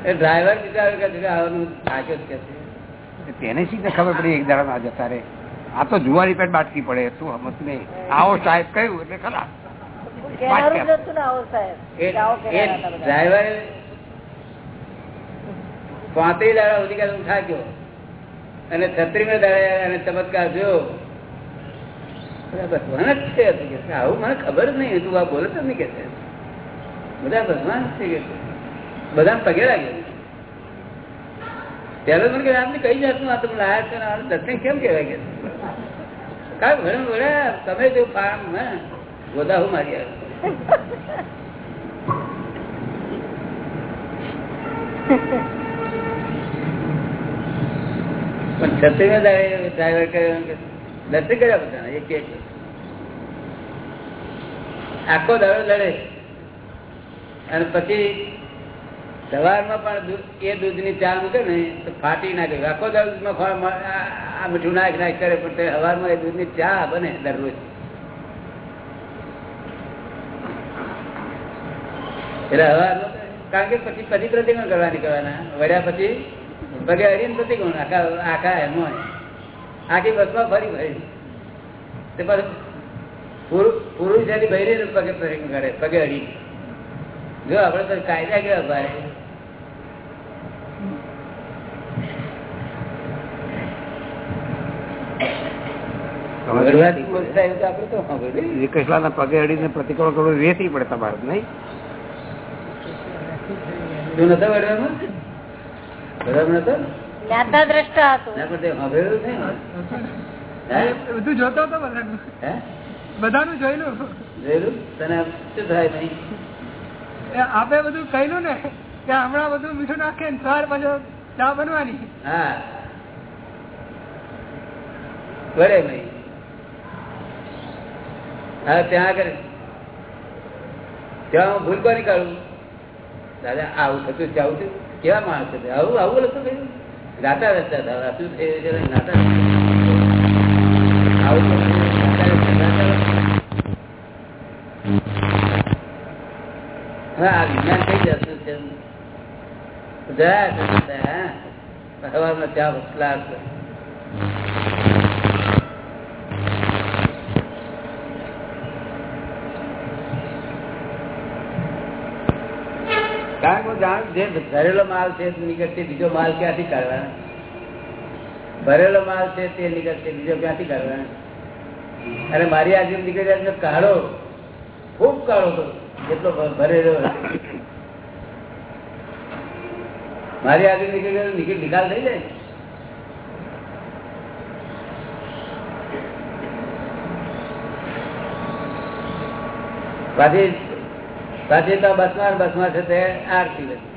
Speaker 2: એ ડ્રાઈવર બિચારો કે આવવાનું થાક્યો જ કે
Speaker 3: તેને શી ખબર પડી એક દાડા માં જતા રે આ તો જુવારી પેટ બાટકી પડે શું સમજ નહીં આવો સાહેબ કહ્યું એટલે ખરા.
Speaker 6: જ.
Speaker 2: ડ્રાઈવર પાંત્રીસ દાડા સુધી કાંઈ હું થાક્યો અને છત્રી માં દાડા ચમત્કાર જોયો ભગવાન જ છે હતું કે છે. આવું મને ખબર જ નહીં. તું આ બોલે તો નહીં કે છે? બધા ભગવાન જ છે કે બધા પગે લાગે ત્યારે મને કે આપને કઈ જાતનું આ તમે લાયા છો દર્શન કેમ કહેવાય કે તમે જો પામ હે. ગોદા હું મારી પણ એક આખો દાડો લડે અને પછી સવારમાં પણ દૂધ- એ દૂધની ચા મૂકે ને, તો ફાટી નાખે આખો દાડો દૂધમાં આ મીઠું નાખ નાખ, કરે, પણ તે સવારમાં એ દૂધની ચા બને દરરોજ. એટલે હવારમાં કારણ કે પછી પછી પ્રતિકોણ કરવા નીકળવાના વળ્યા પછી પગે અડીને પ્રતિકોણ આખા આખા એમાં આખી બસમાં ફરી ફરી તે પાછું પુરુ- પુરુષ એની બહેરી પગે પ્રતિકોણ કરે પગે હરી જો આપડે તો કાયદા કેવા ભારે.
Speaker 3: કૃષ્ણના પગે અડીને પ્રતિક્રમણ કરવું વેચી પડે તમારે નહીં?
Speaker 2: તું નતો વડવામાં? વડવામાં નતો?
Speaker 6: જ્ઞાતા દ્રષ્ટા હતું.
Speaker 2: ના, પણ સાંભળેલું નહીં
Speaker 5: બધું જોતો હતો બધાનું. બધાનું જોયેલું.
Speaker 2: જોયેલું? તને શું થાય નહીં?
Speaker 5: આપે બધું કહેલું ને કે હમણાં બધું મીઠું નાખે ને સવાર પાછો ચા બનવાની.
Speaker 2: હા. વળે નહીં. હવે ત્યાં આગળ ત્યાં હું ભૂલ કોની કાઢું? દાદા, આવું થતું છે, આવું થયું. કેવા માણસ છે આવું આવું લખતું થયું ગાતા રસ્તા હતા શું થયું છે નાતા. હા આ વિજ્ઞાન થઈ જતું છે? જયા જતા ચા ક્લાસ કારણ કે હું જાણું જે ભરેલો માલ છે નીકળશે, બીજો માલ ક્યાંથી કાઢવાનો? ભરેલો માલ છે તે નીકળશે, બીજો ક્યાંથી કાઢવાનો? અને મારી આજે નીકળી જાય કાઢો. ખૂબ કાઢો તો, જેટલો ભરેલો મારી આજે નીકળી જાય નિકાલ થઈ જાય પાછી પાછી તો બસમાં બસમાં છે તે આરતી લખી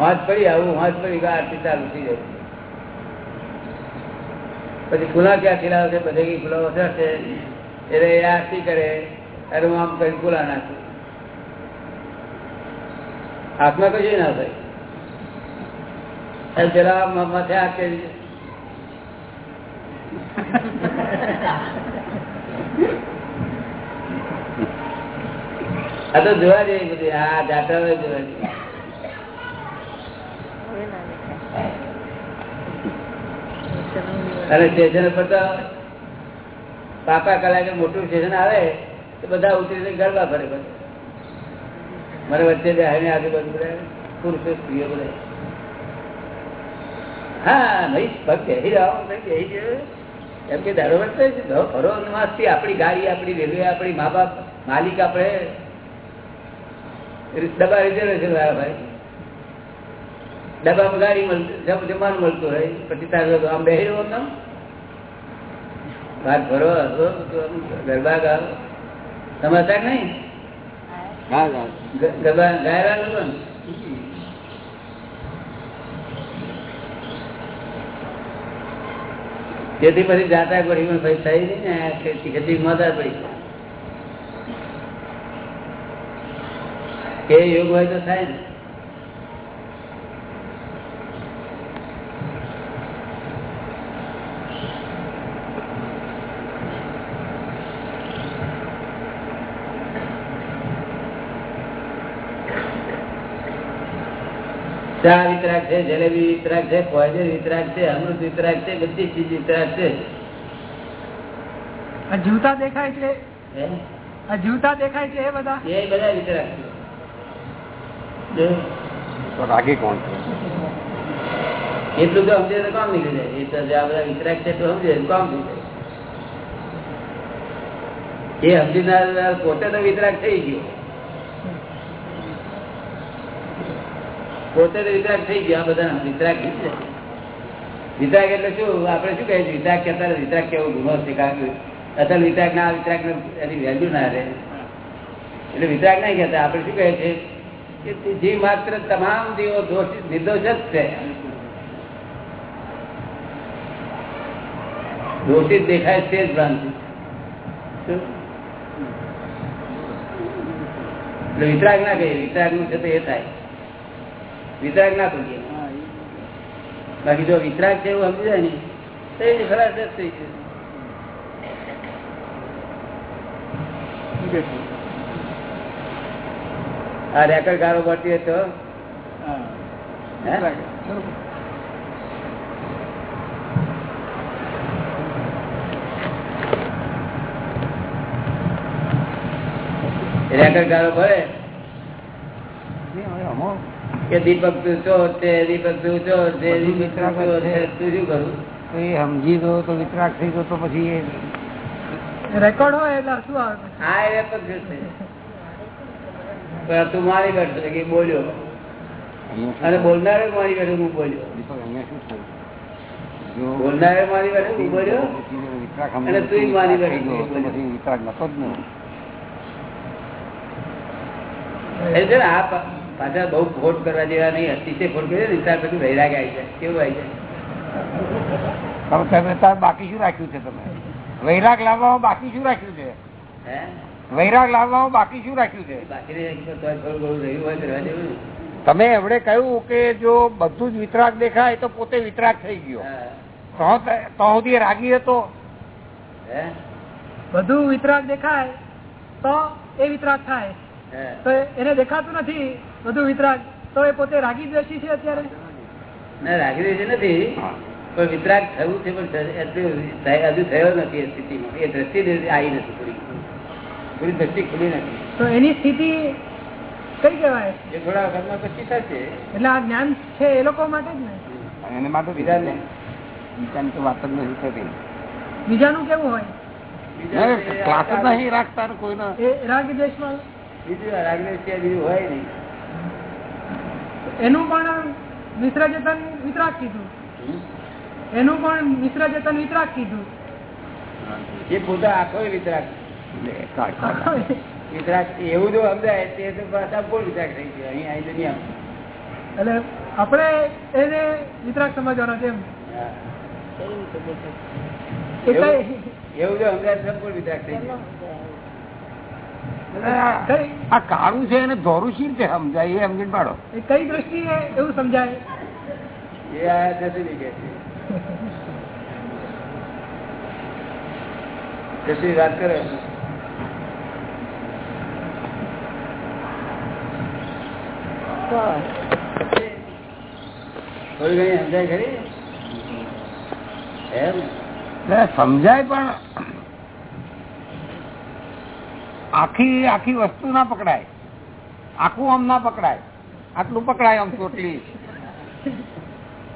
Speaker 2: વાંચ પડી, આવું વાંચ પડી કે આરતી ચાલુ થઈ જાય. પછી ખુલા ક્યાં લાવે છે બધે ગુલાઓ છે એટલે એ આરતી કરે અરે હું આમ કરી ગુલા નાખું. હાથમાં કશું ના થાય. પેલા માથે હાથ કરી આ તો જોવા જઈએ બધી હા જાતા જોવા જેવી.
Speaker 6: હવે ના દેખાય.
Speaker 2: અને સ્ટેશન પર તો પાપા કલાકે મોટું સ્ટેશન આવે, તો બધા ઉતરીને ગરબા ફરે બધા. મારે વચ્ચે બેહાડીને આજુબાજુ બધા પુરુષો, સ્ત્રીઓ બધા. હા ભાઈ બેસી જાઓ ભાઈ બેસી જાઓ એમ કે દાડો વર્તે છે દો ફરો આપણી ગાડી, આપણી રેલવે, આપણી મા બાપ, માલિક આપણે ડબ્બા રિઝર્વેશન વાળા ભાઈ. ડબ્બામાં ગાડી મળતું જમ- જમવાનું મળતું હોય પછી તારે આમ બે આમ. બહાર ફરો ગરબા ગાવ તમે હતા નહીં? ગરબા ગાયરા તેથી પછી જાતા પડી ભાઈ થઈ નહીં ને ખેતી ખેતી મજા પડી એ યોગ હોય તો થાય ને ચા વિતરાગ છે જલેબી વિતરાગ છે પોઈઝન વિતરાગ છે અમૃત વિતરાગ છે બધી ચીજ વિતરાગ છે.
Speaker 5: આ જીવતા દેખાય છે? આ જીવતા દેખાય છે એ બધા?
Speaker 2: એ બધા વિતરાગ છે.
Speaker 3: રાગી કોણ છે?
Speaker 2: એટલું તો સમજે તો કામ નીકળી જાય. એ તો આ બધા વિતરાગ છે તો સમજે કામ જાય. એ સમજીનાર પોતે તો વિતરાગ થઈ ગયો. પોતે તો થઈ ગયા બધા વિતરાગ થઈ વિતરાગ એટલે શું? આપણે શું કહીએ છીએ? વિતરાગ કહેતા નથી. વિતરાગ કેવો ગુનો છે કારણ અસલ વિતરાગ ના વિતરાગ એની વેલ્યુ ના રહે. એટલે વિતરાગ નહીં કહેતા. આપણે શું કહે છે કે જે માત્ર તમામ જીવો દોષિત નિર્દોષ જ છે. દોષિત દેખાય તે જ ભ્રાંતિ. એટલે વિતરાગ ના કહીએ. વિતરાગનું છે તો એ થાય. વિતરાગ ના કહીએ બાકી જો વિતરાગ છે એવું સમજી જાય ને તો એ ખરાબ જ થઈ છે? આ રેકર્ડ ગાળો પડતી હોય તો? રેકર્ડ ગાળો પડે? કે દીપક તું ચોર છે દીપક તું ચોર છે દીપક તું છે. તું શું કરું?
Speaker 3: એ સમજી ગયો તો વિતરાક થઈ ગયો તો પછી એ
Speaker 5: રેકોર્ડ હોય એટલે શું આવે?
Speaker 2: હા એ રેકોર્ડ તું મારી બેઠો કે બોલ્યો. અને બોલનારે મારી બેઠો હું બોલ્યો? બોલનારે મારી બેઠો હું બોલ્યો? અને
Speaker 3: તું
Speaker 2: મારી.
Speaker 3: પછી વિતરાગ નતો જ ને.
Speaker 2: એ છે આ પાછા બહુ ખોટ કરવા જેવા નહીં અતિશય ખોટ કરે ને ત્યાર પછી વૈરાગ આવી જાય. કેવું આવી જાય?
Speaker 3: તમે તાર બાકી શું રાખ્યું છે તમે? વૈરાગ લાવવામાં બાકી શું રાખ્યું છે?
Speaker 2: હે?
Speaker 3: વૈરાગ લાવવામાં બાકી શું રાખ્યું છે?
Speaker 2: બાકી.
Speaker 3: તમે એવડે કહ્યું કે જો બધું જ વિતરાગ દેખાય તો પોતે વિતરાગ થઈ ગયો.
Speaker 2: હા.
Speaker 3: તો તો સુધી રાગી હતો.
Speaker 2: હે?
Speaker 5: બધું વિતરાગ દેખાય તો એ વિતરાગ થાય.
Speaker 2: હે.
Speaker 5: તો એને દેખાતું નથી. બધું વિતરાગ. તો એ પોતે રાગી દ્વેષી છે અત્યારે?
Speaker 2: ના રાગી રહી નથી પણ વિતરાગ થયું છે પણ હજુ થયો નથી એ સ્થિતિમાં. એ દ્રષ્ટિ આવી નથી પૂરી. પૂરી દ્રષ્ટિ ખુલી નથી.
Speaker 5: તો એની સ્થિતિ કઈ કહેવાય?
Speaker 2: એ થોડા વખતમાં પછી થશે
Speaker 5: એટલે આ જ્ઞાન છે એ લોકો માટે જ ને?
Speaker 3: એને માટે
Speaker 2: બીજાને?
Speaker 3: બીજાની તો વાત જ નથી થતી.
Speaker 5: બીજાનું કેવું હોય?
Speaker 2: બીજા
Speaker 3: ક્લાસ જ નહીં રાખતા ને કોઈના.
Speaker 5: રાગ
Speaker 2: બીજું રાગ દેશ બીજું હોય નહીં.
Speaker 5: એનું પણ મિશ્ર જતન વિતરાક કીધું. એનું પણ મિશ્ર જતન વિતરાગ કીધું.
Speaker 2: એ પોતા આખો એવું જો સમજાય તે તો થઈ ગયો. અહીં અહીં દુનિયામાં
Speaker 5: એટલે આપણે એને વિતરાગ સમજવાનો છે એમ.
Speaker 2: એવું
Speaker 5: કઈ
Speaker 2: જો સમજાય સંપૂર્ણ વિતરાગ થઈ ગયો.
Speaker 3: આ- કાળું છે એને ધોરું શી રીતે સમજાય એ સમજીને પાડો.
Speaker 5: કઈ દ્રષ્ટિએ એવું સમજાય?
Speaker 2: એ આ નથી કશી વાત કરે. સમજાય
Speaker 3: પણ આખી આખી વસ્તુ ના પકડાય. આખું આમ ના પકડાય. આટલું પકડાય આમ ચોટલી.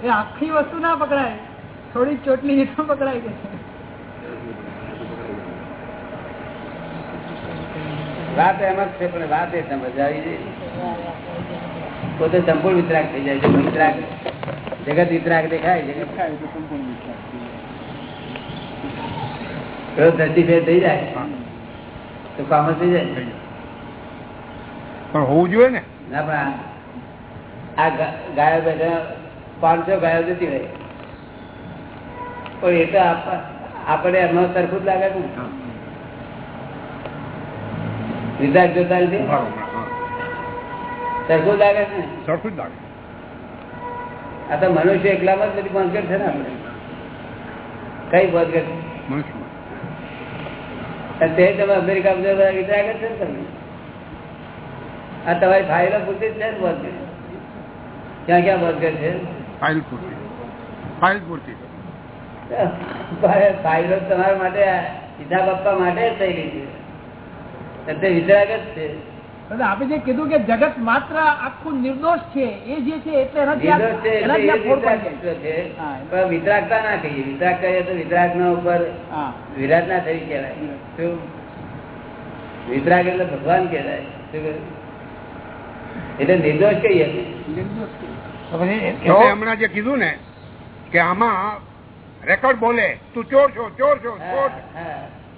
Speaker 5: એ આખી વસ્તુ ના પકડાય. થોડી ચોટલી તો પકડાય
Speaker 2: વાત એમ જ છે પણ વાત એ સમજાવી છે. પોતે સંપૂર્ણ વિતરાક થઈ જાય છે. વિતરાક જગત વિતરાક દેખાય જગત પેલો દ્રષ્ટિભેદ થઈ જાય. તો કામ થઈ જાય
Speaker 4: પણ હોવું જોઈએ ને?
Speaker 2: ના પણ આ- ગાયો બેઠા પાંચસો ગાયો જતી રહી. પણ એ તો આપણે એમનો સરખું જ લાગે છે ને. વિતરાગ જોતા નથી સરખું લાગે છે
Speaker 4: સરખું જ લાગે.
Speaker 2: આ તો મનુષ્ય એકલામાં જ બધી બંધગઢ છે ને આપણે. કઈ બંધગઢ મનુષ્ય તે તમે અમેરિકા બધા જ છે ને તમે? આ તમારી ફાઇલો પૂરતી છે ને ક્યાં ક્યાં બંધગઢ છે?
Speaker 4: ફાઇલ પૂરતી. ફાઇલ પૂરતી.
Speaker 2: ફાઇલો તમારા માટે હિસાબ આપવા માટે જ થઈ ગઈ છે. તે વિતરાગ જ છે.
Speaker 5: આપણે જે કીધું કે જગત માત્ર આખું નિર્દોષ છે એ જે છે એટલે
Speaker 2: વિતરાગતા ના કહીએ. વિતરાગ કહીએ તો વિતરાગ ના ઉપર વિરાટ ના થઈ કહેવાય. વિતરાગ એટલે ભગવાન કહેવાય. એટલે નિર્દોષ કહીએ
Speaker 4: હમણાં જે કીધું ને કે આમાં રેકોર્ડ બોલે તું ચોર છો ચોર છો ચોર.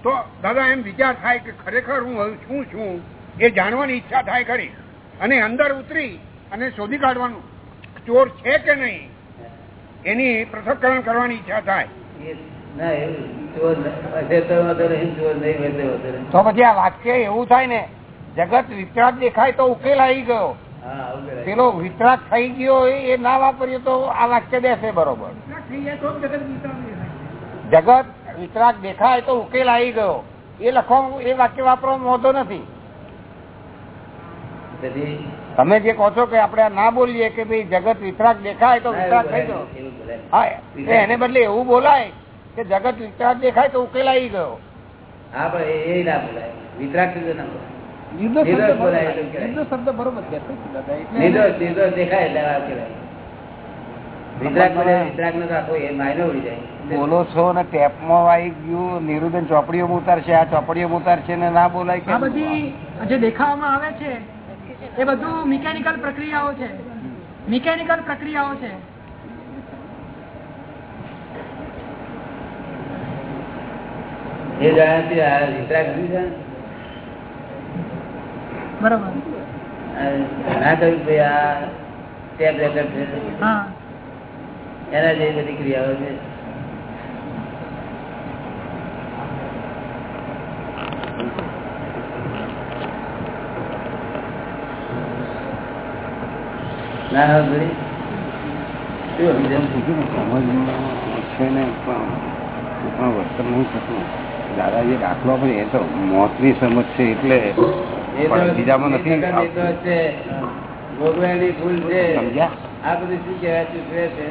Speaker 4: તો દાદા એમ વિચાર થાય કે ખરેખર હું છું શું છું? એ જાણવાની ઈચ્છા થાય ખરી. અને અંદર ઉતરી અને શોધી કાઢવાનું. ચોર છે કે નહીં? એની પૃથક્કરણ કરવાની ઈચ્છા થાય.
Speaker 2: એ- ના, એવું ચોર હશે તો
Speaker 3: પછી આ વાક્ય એવું થાય ને જગત વિતરાગ દેખાય તો ઉકેલ આવી ગયો. પેલો વિતરાગ થઈ ગયો એ એ ના વાપરીએ તો આ વાક્ય દેશે બરોબર.
Speaker 5: જગત વિતરાગ દેખાય.
Speaker 3: તો ઉકેલ આવી ગયો. એ લખવા એ વાક્ય વાપરવાનો વાંધો નથી.
Speaker 2: પછી
Speaker 3: તમે જે કહો છો કે આપણે ના બોલીએ કે ભાઈ જગત વિતરાગ દેખાય તો વિતરાગ થઈ ગયો. હા એને બદલે એવું બોલાય કે જગત વિતરાગ દેખાય તો ઉકેલાઈ ગયો.
Speaker 2: હા પણ એ- ના બોલાય. વિતરાગ ના બોલાય.
Speaker 5: શબ્દ બરોબર.
Speaker 2: બોલે
Speaker 3: છો ને ટેપમાં આવી ગયું નિરુદન ચોપડીઓ ઉતારશે આ ચોપડીઓ ઉતારશે ને ના બોલાય
Speaker 5: આ
Speaker 3: કે
Speaker 5: બધી જે દેખાવામાં આવે છે એ બધું મિકેનિકલ પ્રક્રિયાઓ છે. મિકેનિકલ પ્રક્રિયાઓ છે.
Speaker 2: એ જાણ્યાથી આ વિતરાગ જાણે
Speaker 5: બરોબર.
Speaker 2: ના કહ્યું ભાઈ આ ટેપ
Speaker 5: હા.
Speaker 2: એના જેવી બધી ક્રિયાઓ છે. ના હા ભાઈ શું સમજાયું?
Speaker 3: સમજમાં પણ પણ વર્તન નહીં થતું દાદા દાખલો આપે એ તો મોતની સમજ છે એટલે બીજામાં નથી
Speaker 2: છે ભૂલ છે. આ બધું શું કહેવાય ચૂકવે છે?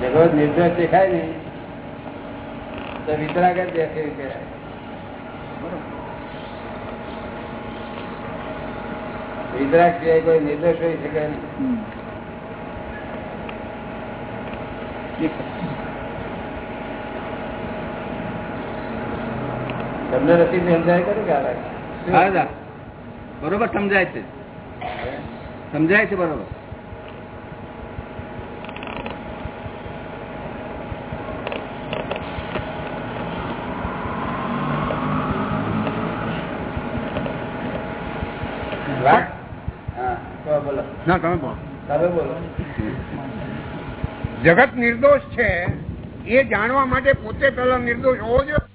Speaker 2: જગત નિર્દોષ દેખાય ને તો વિતરાગ જ દેખે એવું કહેવાય વિતરાગ સિવાય કોઈ નિર્દોષ હોઈ શકે તમને નથી સમજાય કરે કે?
Speaker 3: બરોબર સમજાય છે. સમજાય છે બરોબર
Speaker 2: વાત? હા તો બોલો
Speaker 3: ના, તમે બોલો.
Speaker 2: તમે બોલો
Speaker 4: જગત નિર્દોષ છે એ જાણવા માટે પોતે પેલા નિર્દોષ હોવો જોઈએ.